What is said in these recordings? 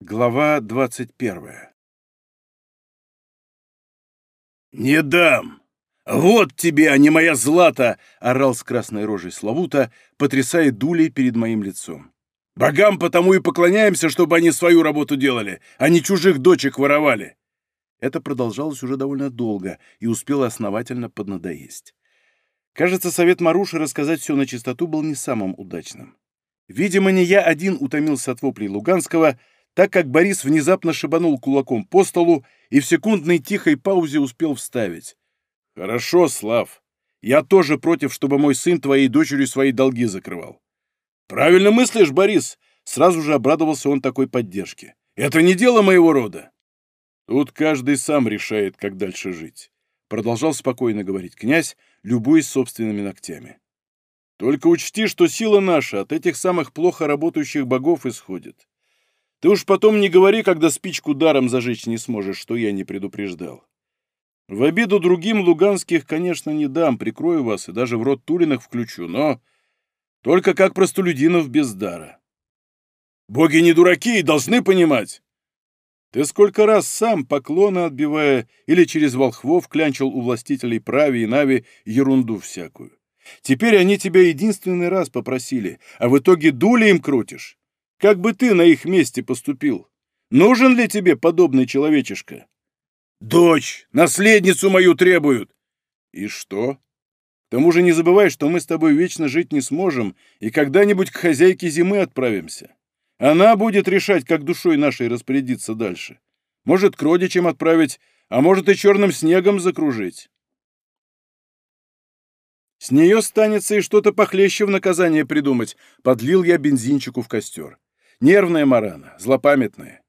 Глава двадцать первая «Не дам! Вот тебе, а не моя злата!» — орал с красной рожей Славута, потрясая дулей перед моим лицом. «Богам потому и поклоняемся, чтобы они свою работу делали, а не чужих дочек воровали!» Это продолжалось уже довольно долго и успело основательно поднадоесть. Кажется, совет Маруши рассказать все на чистоту был не самым удачным. Видимо, не я один утомился от воплей Луганского, так как Борис внезапно шибанул кулаком по столу и в секундной тихой паузе успел вставить. «Хорошо, Слав. Я тоже против, чтобы мой сын твоей дочерью свои долги закрывал». «Правильно мыслишь, Борис!» Сразу же обрадовался он такой поддержке. «Это не дело моего рода!» «Тут каждый сам решает, как дальше жить», — продолжал спокойно говорить князь, любуясь собственными ногтями. «Только учти, что сила наша от этих самых плохо работающих богов исходит. Ты уж потом не говори, когда спичку даром зажечь не сможешь, что я не предупреждал. В обиду другим луганских, конечно, не дам, прикрою вас и даже в рот Тулиных включу, но только как простолюдинов без дара. Боги не дураки и должны понимать. Ты сколько раз сам, поклоны отбивая, или через волхвов клянчил у властителей прави и нави ерунду всякую. Теперь они тебя единственный раз попросили, а в итоге дули им крутишь. Как бы ты на их месте поступил? Нужен ли тебе подобный человечишка? Дочь, наследницу мою требуют. И что? К тому же не забывай, что мы с тобой вечно жить не сможем и когда-нибудь к хозяйке зимы отправимся. Она будет решать, как душой нашей распорядиться дальше. Может, к родичам отправить, а может и черным снегом закружить. С нее станется и что-то похлеще в наказание придумать, подлил я бензинчику в костер. Нервная Марана, злопамятная.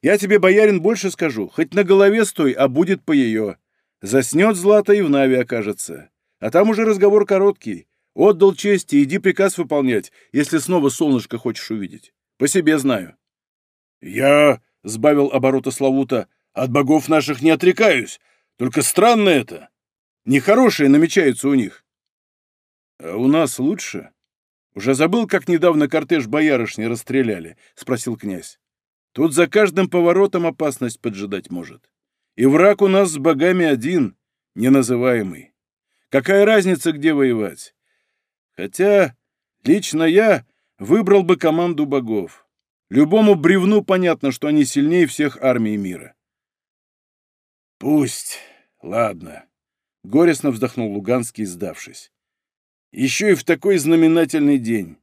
Я тебе, боярин, больше скажу. Хоть на голове стой, а будет по ее. Заснет Злата и в Нави окажется. А там уже разговор короткий. Отдал честь и иди приказ выполнять, если снова солнышко хочешь увидеть. По себе знаю. Я, — сбавил оборота Славута, — от богов наших не отрекаюсь. Только странно это. Нехорошее намечается у них. А у нас лучше? «Уже забыл, как недавно кортеж боярышни расстреляли?» — спросил князь. «Тут за каждым поворотом опасность поджидать может. И враг у нас с богами один, неназываемый. Какая разница, где воевать? Хотя лично я выбрал бы команду богов. Любому бревну понятно, что они сильнее всех армий мира». «Пусть. Ладно», — горестно вздохнул Луганский, сдавшись еще и в такой знаменательный день.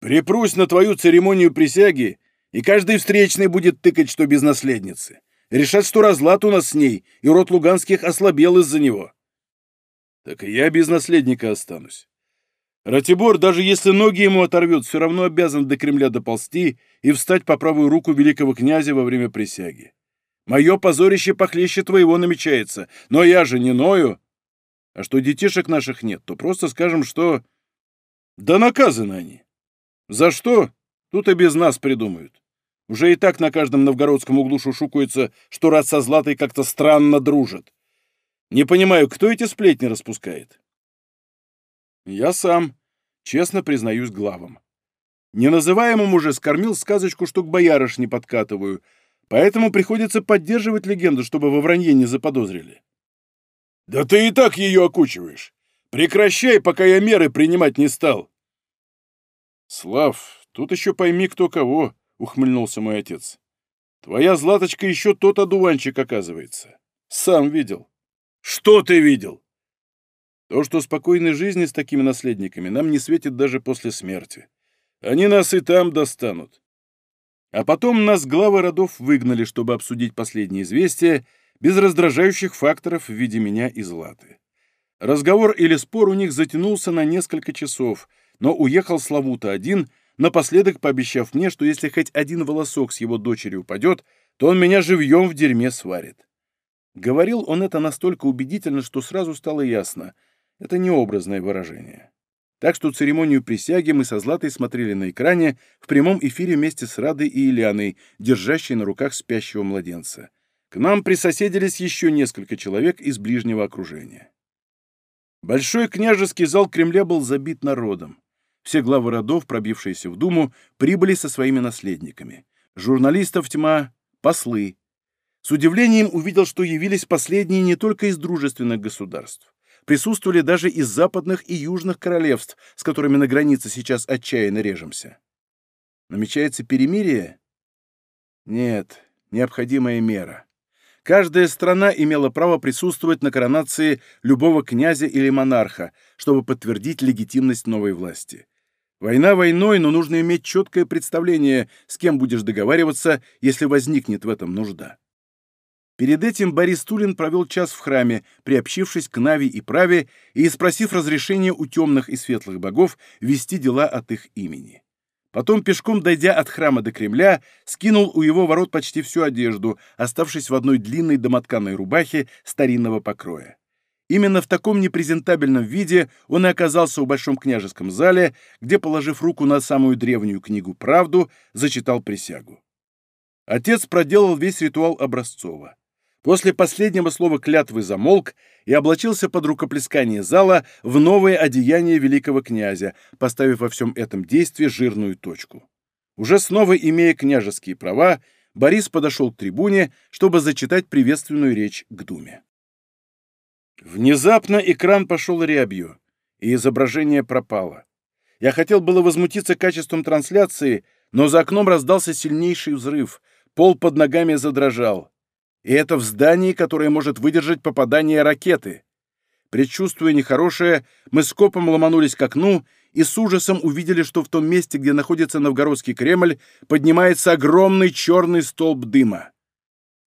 Припрусь на твою церемонию присяги, и каждый встречный будет тыкать, что без наследницы. Решать, что разлад у нас с ней, и род Луганских ослабел из-за него. Так и я без наследника останусь. Ратибор, даже если ноги ему оторвет, все равно обязан до Кремля доползти и встать по правую руку великого князя во время присяги. Мое позорище похлеще твоего намечается, но я же не ною. А что детишек наших нет, то просто скажем, что... Да наказаны они. За что? Тут и без нас придумают. Уже и так на каждом новгородском углу шушукается, что рад со Златой как-то странно дружит. Не понимаю, кто эти сплетни распускает? Я сам, честно признаюсь главам. Неназываемым уже скормил сказочку, что к боярыш не подкатываю, поэтому приходится поддерживать легенду, чтобы во вранье не заподозрили. «Да ты и так ее окучиваешь! Прекращай, пока я меры принимать не стал!» «Слав, тут еще пойми, кто кого!» — ухмыльнулся мой отец. «Твоя Златочка еще тот одуванчик, оказывается. Сам видел». «Что ты видел?» «То, что спокойной жизни с такими наследниками нам не светит даже после смерти. Они нас и там достанут. А потом нас главы родов выгнали, чтобы обсудить последние известия, без раздражающих факторов в виде меня и Златы. Разговор или спор у них затянулся на несколько часов, но уехал Славута один, напоследок пообещав мне, что если хоть один волосок с его дочери упадет, то он меня живьем в дерьме сварит. Говорил он это настолько убедительно, что сразу стало ясно. Это не образное выражение. Так что церемонию присяги мы со Златой смотрели на экране в прямом эфире вместе с Радой и Ильяной, держащей на руках спящего младенца. К нам присоседились еще несколько человек из ближнего окружения. Большой княжеский зал Кремля был забит народом. Все главы родов, пробившиеся в Думу, прибыли со своими наследниками. Журналистов тьма, послы. С удивлением увидел, что явились последние не только из дружественных государств. Присутствовали даже из западных и южных королевств, с которыми на границе сейчас отчаянно режемся. Намечается перемирие? Нет, необходимая мера. Каждая страна имела право присутствовать на коронации любого князя или монарха, чтобы подтвердить легитимность новой власти. Война войной, но нужно иметь четкое представление, с кем будешь договариваться, если возникнет в этом нужда. Перед этим Борис Тулин провел час в храме, приобщившись к Нави и Праве и спросив разрешения у темных и светлых богов вести дела от их имени. Потом, пешком дойдя от храма до Кремля, скинул у его ворот почти всю одежду, оставшись в одной длинной домотканной рубахе старинного покроя. Именно в таком непрезентабельном виде он и оказался в Большом княжеском зале, где, положив руку на самую древнюю книгу «Правду», зачитал присягу. Отец проделал весь ритуал образцово. После последнего слова клятвы замолк и облачился под рукоплескание зала в новое одеяние великого князя, поставив во всем этом действии жирную точку. Уже снова имея княжеские права, Борис подошел к трибуне, чтобы зачитать приветственную речь к Думе. Внезапно экран пошел рябью, и изображение пропало. Я хотел было возмутиться качеством трансляции, но за окном раздался сильнейший взрыв, пол под ногами задрожал. И это в здании, которое может выдержать попадание ракеты. Предчувствуя нехорошее, мы скопом ломанулись к окну и с ужасом увидели, что в том месте, где находится Новгородский Кремль, поднимается огромный черный столб дыма.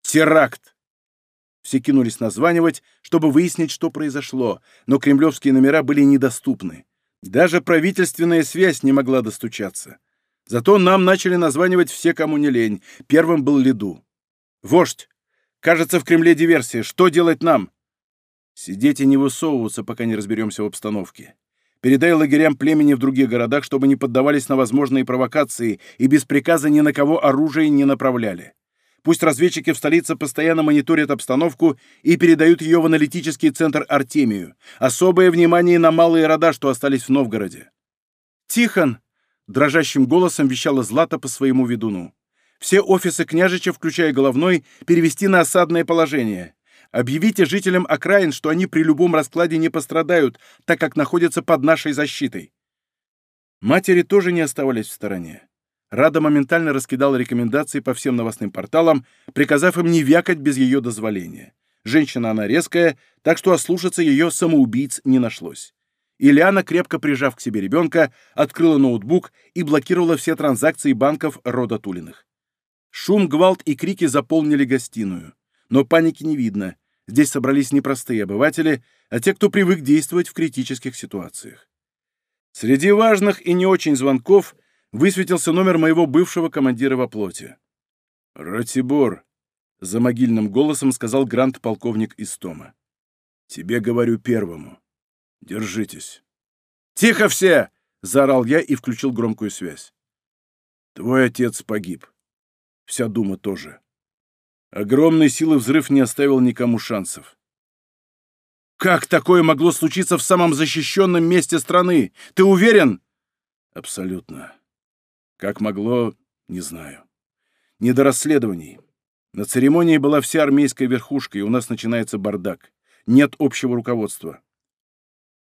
Теракт! Все кинулись названивать, чтобы выяснить, что произошло, но кремлевские номера были недоступны. Даже правительственная связь не могла достучаться. Зато нам начали названивать все, кому не лень. Первым был Лиду. «Вождь! Кажется, в Кремле диверсия. Что делать нам? Сидеть и не высовываться, пока не разберемся в обстановке. Передай лагерям племени в других городах, чтобы не поддавались на возможные провокации и без приказа ни на кого оружие не направляли. Пусть разведчики в столице постоянно мониторят обстановку и передают ее в аналитический центр Артемию. Особое внимание на малые рода, что остались в Новгороде. «Тихон!» — дрожащим голосом вещала Злата по своему ведуну все офисы княжича, включая головной, перевести на осадное положение. Объявите жителям окраин, что они при любом раскладе не пострадают, так как находятся под нашей защитой. Матери тоже не оставались в стороне. Рада моментально раскидала рекомендации по всем новостным порталам, приказав им не вякать без ее дозволения. Женщина она резкая, так что ослушаться ее самоубийц не нашлось. Ильяна, крепко прижав к себе ребенка, открыла ноутбук и блокировала все транзакции банков рода Тулиных. Шум, гвалт и крики заполнили гостиную. Но паники не видно. Здесь собрались не простые обыватели, а те, кто привык действовать в критических ситуациях. Среди важных и не очень звонков высветился номер моего бывшего командира во плоти. «Ратибор», — за могильным голосом сказал грант-полковник Истома. «Тебе говорю первому. Держитесь». «Тихо все!» — заорал я и включил громкую связь. «Твой отец погиб. Вся дума тоже. Огромной силы взрыв не оставил никому шансов. «Как такое могло случиться в самом защищенном месте страны? Ты уверен?» «Абсолютно. Как могло, не знаю. Не до расследований. На церемонии была вся армейская верхушка, и у нас начинается бардак. Нет общего руководства.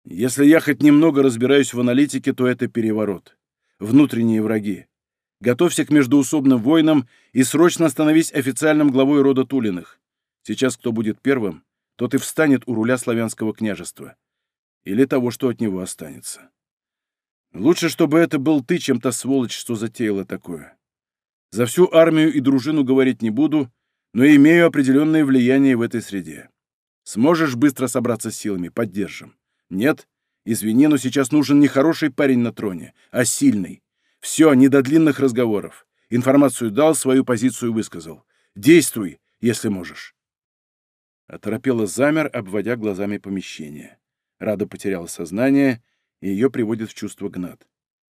Если я хоть немного разбираюсь в аналитике, то это переворот. Внутренние враги. Готовься к междуусобным войнам и срочно становись официальным главой рода Тулиных. Сейчас кто будет первым, тот и встанет у руля славянского княжества. Или того, что от него останется. Лучше, чтобы это был ты, чем та сволочь, что затеяла такое. За всю армию и дружину говорить не буду, но имею определенное влияние в этой среде. Сможешь быстро собраться с силами, поддержим. Нет? Извини, но сейчас нужен не хороший парень на троне, а сильный, все, не до длинных разговоров. Информацию дал, свою позицию высказал. Действуй, если можешь. Оторопела замер, обводя глазами помещение. Рада потеряла сознание, и ее приводит в чувство Гнат.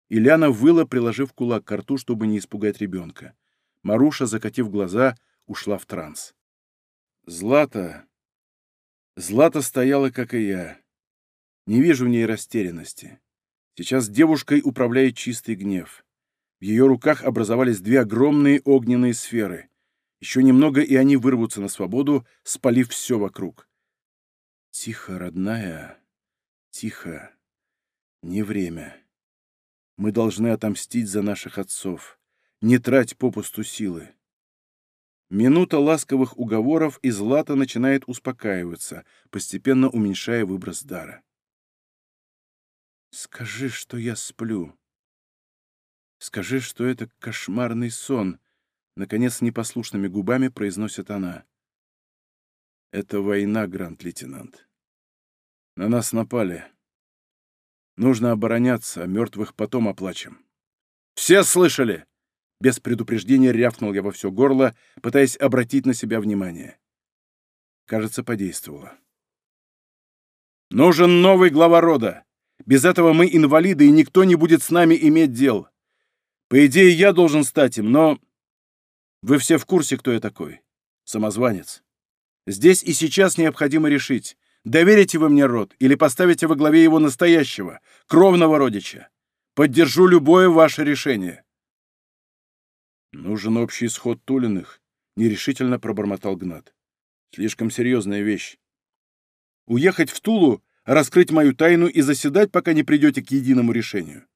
Ильяна выла, приложив кулак к рту, чтобы не испугать ребенка. Маруша, закатив глаза, ушла в транс. Злата... Злата стояла, как и я. Не вижу в ней растерянности. Сейчас девушкой управляет чистый гнев. В ее руках образовались две огромные огненные сферы. Еще немного, и они вырвутся на свободу, спалив все вокруг. Тихо, родная, тихо. Не время. Мы должны отомстить за наших отцов. Не трать попусту силы. Минута ласковых уговоров, и Злата начинает успокаиваться, постепенно уменьшая выброс дара. «Скажи, что я сплю. Скажи, что это кошмарный сон», — наконец непослушными губами произносит она. «Это война, грант-лейтенант. На нас напали. Нужно обороняться, а мертвых потом оплачем». «Все слышали?» Без предупреждения рявкнул я во все горло, пытаясь обратить на себя внимание. Кажется, подействовало. «Нужен новый глава рода. Без этого мы инвалиды, и никто не будет с нами иметь дел. По идее, я должен стать им, но... Вы все в курсе, кто я такой. Самозванец. Здесь и сейчас необходимо решить, доверите вы мне род или поставите во главе его настоящего, кровного родича. Поддержу любое ваше решение. Нужен общий исход Тулиных, нерешительно пробормотал Гнат. Слишком серьезная вещь. Уехать в Тулу раскрыть мою тайну и заседать, пока не придете к единому решению?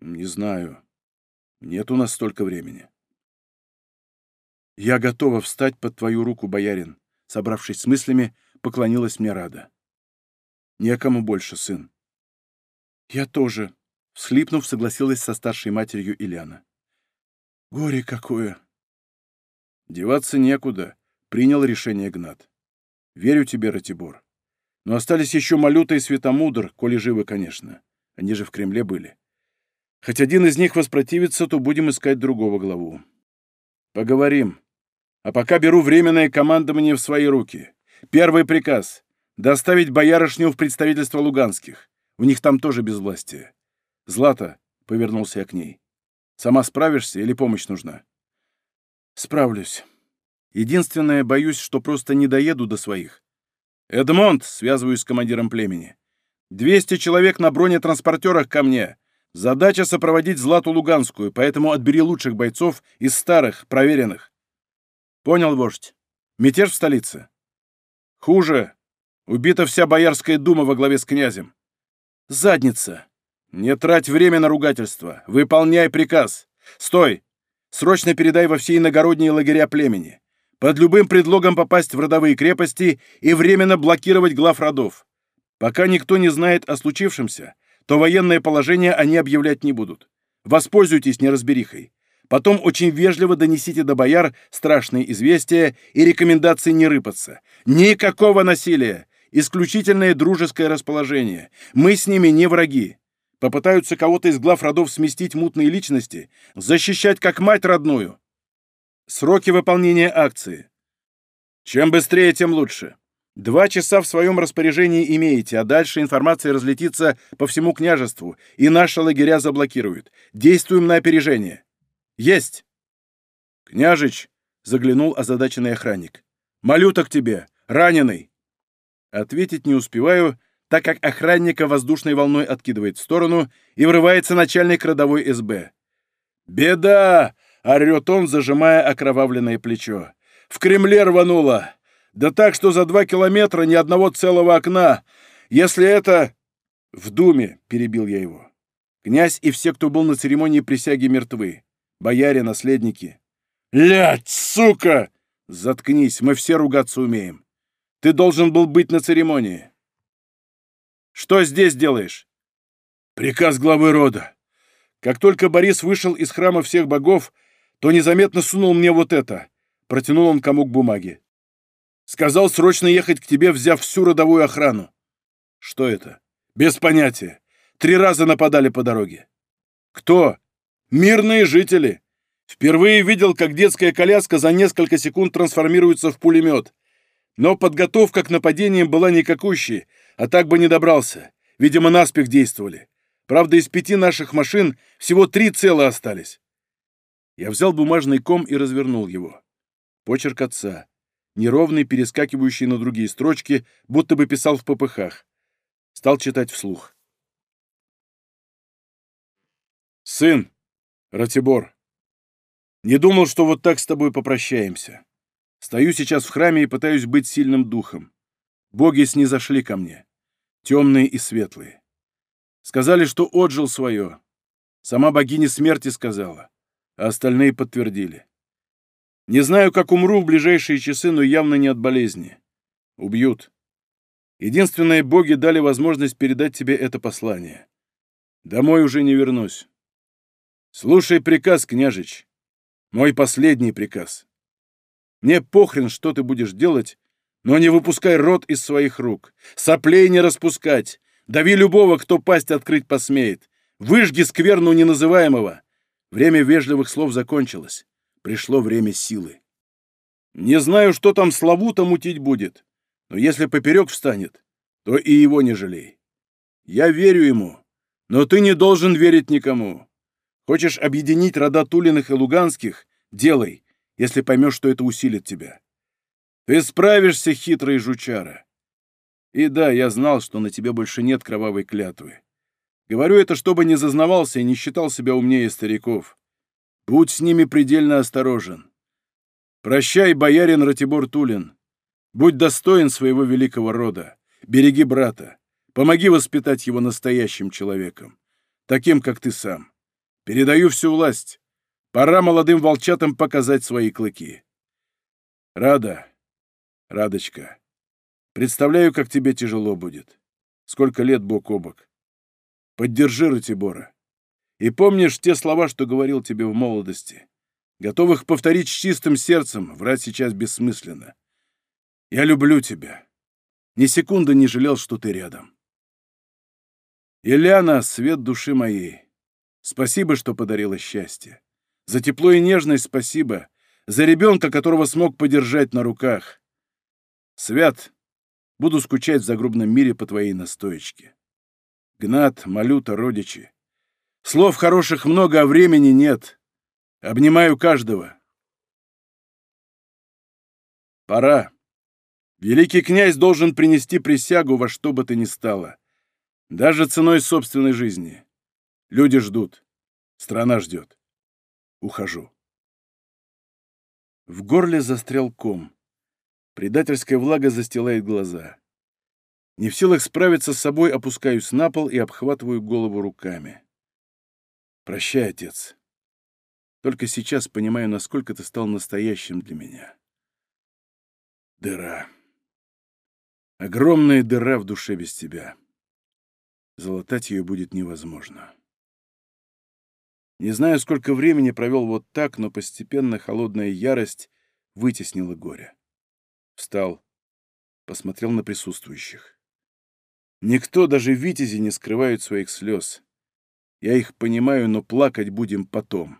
Не знаю. Нет у нас столько времени. Я готова встать под твою руку, боярин. Собравшись с мыслями, поклонилась мне Рада. Некому больше, сын. Я тоже, всхлипнув, согласилась со старшей матерью Ильяна. Горе какое! Деваться некуда, принял решение Гнат. Верю тебе, Ратибор. Но остались еще Малюта и Светомудр, коли живы, конечно. Они же в Кремле были. Хоть один из них воспротивится, то будем искать другого главу. Поговорим. А пока беру временное командование в свои руки. Первый приказ — доставить боярышню в представительство Луганских. У них там тоже безвластие. Злата, — повернулся я к ней, — сама справишься или помощь нужна? Справлюсь. Единственное, боюсь, что просто не доеду до своих. «Эдмонд!» — связываюсь с командиром племени. «Двести человек на бронетранспортерах ко мне. Задача — сопроводить Злату Луганскую, поэтому отбери лучших бойцов из старых, проверенных». «Понял, вождь. Мятеж в столице?» «Хуже. Убита вся Боярская дума во главе с князем». «Задница! Не трать время на ругательство. Выполняй приказ. Стой! Срочно передай во все иногородние лагеря племени под любым предлогом попасть в родовые крепости и временно блокировать глав родов. Пока никто не знает о случившемся, то военное положение они объявлять не будут. Воспользуйтесь неразберихой. Потом очень вежливо донесите до бояр страшные известия и рекомендации не рыпаться. Никакого насилия! Исключительное дружеское расположение. Мы с ними не враги. Попытаются кого-то из глав родов сместить мутные личности, защищать как мать родную. Сроки выполнения акции. Чем быстрее, тем лучше. Два часа в своем распоряжении имеете, а дальше информация разлетится по всему княжеству, и наши лагеря заблокируют. Действуем на опережение. Есть! Княжич, заглянул озадаченный охранник. Малюта к тебе, раненый. Ответить не успеваю, так как охранника воздушной волной откидывает в сторону и врывается начальник родовой СБ. «Беда! — орёт он, зажимая окровавленное плечо. «В Кремле рвануло! Да так, что за два километра ни одного целого окна! Если это...» «В Думе!» — перебил я его. «Князь и все, кто был на церемонии присяги, мертвы. Бояре, наследники». «Лядь, сука!» «Заткнись, мы все ругаться умеем. Ты должен был быть на церемонии». «Что здесь делаешь?» «Приказ главы рода. Как только Борис вышел из храма всех богов, то незаметно сунул мне вот это. Протянул он комок бумаги. Сказал срочно ехать к тебе, взяв всю родовую охрану. Что это? Без понятия. Три раза нападали по дороге. Кто? Мирные жители. Впервые видел, как детская коляска за несколько секунд трансформируется в пулемет. Но подготовка к нападениям была никакущей, а так бы не добрался. Видимо, наспех действовали. Правда, из пяти наших машин всего три целы остались. Я взял бумажный ком и развернул его. Почерк отца. Неровный, перескакивающий на другие строчки, будто бы писал в попыхах. Стал читать вслух. «Сын, Ратибор, не думал, что вот так с тобой попрощаемся. Стою сейчас в храме и пытаюсь быть сильным духом. Боги снизошли ко мне, темные и светлые. Сказали, что отжил свое. Сама богиня смерти сказала, а остальные подтвердили. Не знаю, как умру в ближайшие часы, но явно не от болезни. Убьют. Единственные боги дали возможность передать тебе это послание. Домой уже не вернусь. Слушай приказ, княжич. Мой последний приказ. Мне похрен, что ты будешь делать, но не выпускай рот из своих рук. Соплей не распускать. Дави любого, кто пасть открыть посмеет. Выжги скверну неназываемого. Время вежливых слов закончилось. Пришло время силы. Не знаю, что там Славу-то мутить будет, но если поперек встанет, то и его не жалей. Я верю ему, но ты не должен верить никому. Хочешь объединить рода Тулиных и Луганских — делай, если поймешь, что это усилит тебя. Ты справишься, хитрый жучара. И да, я знал, что на тебе больше нет кровавой клятвы. Говорю это, чтобы не зазнавался и не считал себя умнее стариков. Будь с ними предельно осторожен. Прощай, боярин Ратибор Тулин. Будь достоин своего великого рода. Береги брата. Помоги воспитать его настоящим человеком. Таким, как ты сам. Передаю всю власть. Пора молодым волчатам показать свои клыки. Рада, Радочка, представляю, как тебе тяжело будет. Сколько лет бок о бок. Поддержи Ратибора. И помнишь те слова, что говорил тебе в молодости? Готовых повторить с чистым сердцем, врать сейчас бессмысленно. Я люблю тебя. Ни секунды не жалел, что ты рядом. Ильяна, свет души моей, спасибо, что подарила счастье. За тепло и нежность спасибо. За ребенка, которого смог подержать на руках. Свят, буду скучать в загробном мире по твоей настоечке. Гнат, Малюта, родичи. Слов хороших много, а времени нет. Обнимаю каждого. Пора. Великий князь должен принести присягу во что бы то ни стало. Даже ценой собственной жизни. Люди ждут. Страна ждет. Ухожу. В горле застрял ком. Предательская влага застилает глаза. Не в силах справиться с собой, опускаюсь на пол и обхватываю голову руками. Прощай, отец. Только сейчас понимаю, насколько ты стал настоящим для меня. Дыра. Огромная дыра в душе без тебя. Залатать ее будет невозможно. Не знаю, сколько времени провел вот так, но постепенно холодная ярость вытеснила горе. Встал, посмотрел на присутствующих. Никто, даже витязи, не скрывают своих слез. Я их понимаю, но плакать будем потом.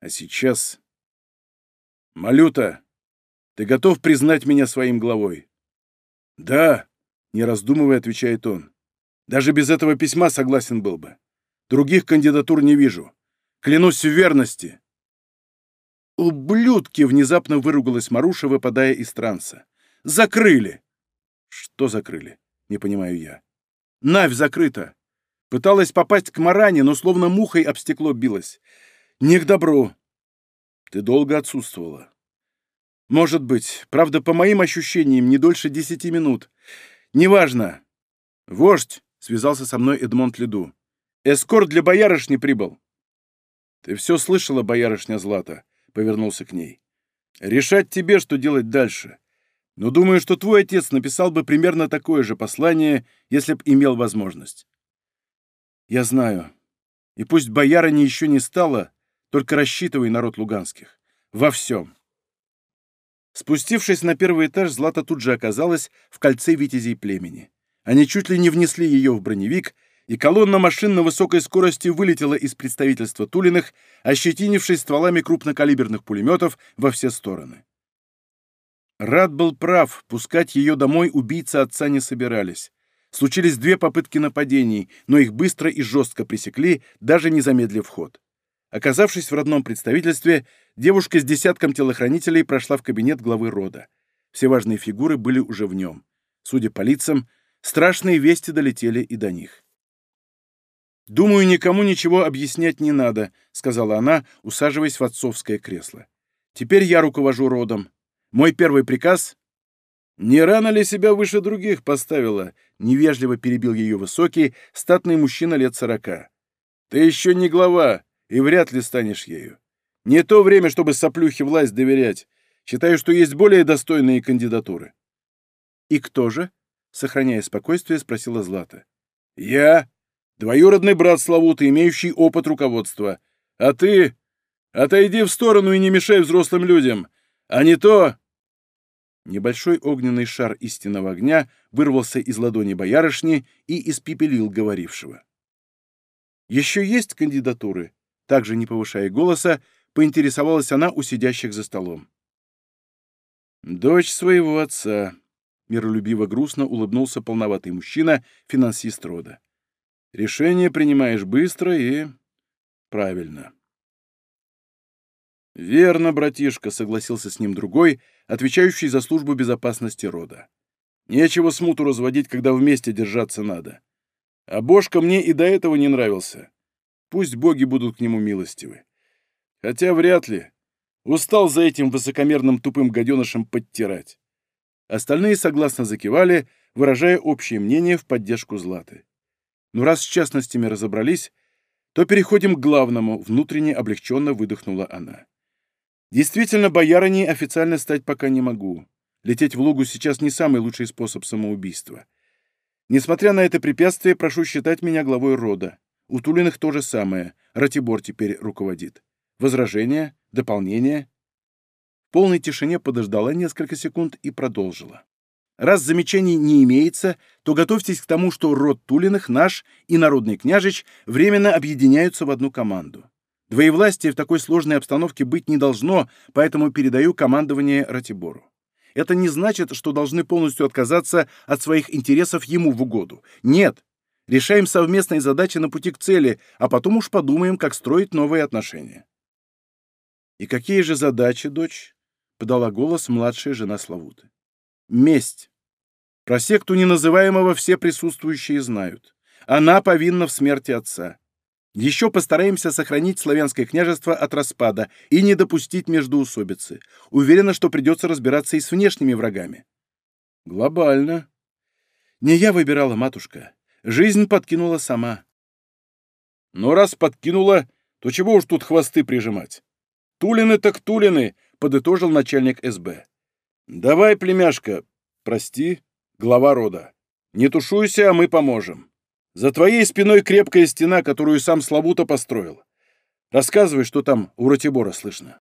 А сейчас... Малюта, ты готов признать меня своим главой? Да, не раздумывая, отвечает он. Даже без этого письма согласен был бы. Других кандидатур не вижу. Клянусь в верности. «Ублюдки!» — внезапно выругалась Маруша, выпадая из транса. «Закрыли!» «Что закрыли?» Не понимаю я. Навь закрыта. Пыталась попасть к Маране, но словно мухой об стекло билась. Не к добру. Ты долго отсутствовала. Может быть. Правда, по моим ощущениям, не дольше десяти минут. Неважно. Вождь, — связался со мной Эдмонд Леду. Эскорт для боярышни прибыл. Ты все слышала, боярышня Злата, — повернулся к ней. Решать тебе, что делать дальше но думаю, что твой отец написал бы примерно такое же послание, если б имел возможность. Я знаю. И пусть боярыни еще не стало, только рассчитывай народ луганских. Во всем. Спустившись на первый этаж, Злата тут же оказалась в кольце витязей племени. Они чуть ли не внесли ее в броневик, и колонна машин на высокой скорости вылетела из представительства Тулиных, ощетинившись стволами крупнокалиберных пулеметов во все стороны. Рад был прав, пускать ее домой убийцы отца не собирались. Случились две попытки нападений, но их быстро и жестко пресекли, даже не замедлив ход. Оказавшись в родном представительстве, девушка с десятком телохранителей прошла в кабинет главы рода. Все важные фигуры были уже в нем. Судя по лицам, страшные вести долетели и до них. «Думаю, никому ничего объяснять не надо», — сказала она, усаживаясь в отцовское кресло. «Теперь я руковожу родом. Мой первый приказ...» «Не рано ли себя выше других поставила?» — невежливо перебил ее высокий, статный мужчина лет сорока. «Ты еще не глава, и вряд ли станешь ею. Не то время, чтобы соплюхе власть доверять. Считаю, что есть более достойные кандидатуры». «И кто же?» — сохраняя спокойствие, спросила Злата. «Я Двоюродный брат Славута, имеющий опыт руководства. А ты... Отойди в сторону и не мешай взрослым людям. А не то...» Небольшой огненный шар истинного огня вырвался из ладони боярышни и испепелил говорившего. «Еще есть кандидатуры?» Также, не повышая голоса, поинтересовалась она у сидящих за столом. «Дочь своего отца», — миролюбиво грустно улыбнулся полноватый мужчина, финансист рода. Решение принимаешь быстро и... правильно. «Верно, братишка», — согласился с ним другой, отвечающий за службу безопасности рода. «Нечего смуту разводить, когда вместе держаться надо. А Бошка мне и до этого не нравился. Пусть боги будут к нему милостивы. Хотя вряд ли. Устал за этим высокомерным тупым гаденышем подтирать». Остальные согласно закивали, выражая общее мнение в поддержку Златы. Но раз с частностями разобрались, то переходим к главному, внутренне облегченно выдохнула она. Действительно, боярыней официально стать пока не могу. Лететь в Лугу сейчас не самый лучший способ самоубийства. Несмотря на это препятствие, прошу считать меня главой рода. У Тулиных то же самое. Ратибор теперь руководит. Возражения? Дополнения? В полной тишине подождала несколько секунд и продолжила. Раз замечаний не имеется, то готовьтесь к тому, что род Тулиных, наш и народный княжич временно объединяются в одну команду. Двоевластия в такой сложной обстановке быть не должно, поэтому передаю командование Ратибору. Это не значит, что должны полностью отказаться от своих интересов ему в угоду. Нет. Решаем совместные задачи на пути к цели, а потом уж подумаем, как строить новые отношения. «И какие же задачи, дочь?» — подала голос младшая жена Славуты. «Месть. Про секту неназываемого все присутствующие знают. Она повинна в смерти отца. Еще постараемся сохранить славянское княжество от распада и не допустить междоусобицы. Уверена, что придется разбираться и с внешними врагами. Глобально. Не я выбирала, матушка. Жизнь подкинула сама. Но раз подкинула, то чего уж тут хвосты прижимать? Тулины так тулины, подытожил начальник СБ. Давай, племяшка, прости, глава рода. Не тушуйся, а мы поможем. За твоей спиной крепкая стена, которую сам Славута построил. Рассказывай, что там у Ратибора слышно.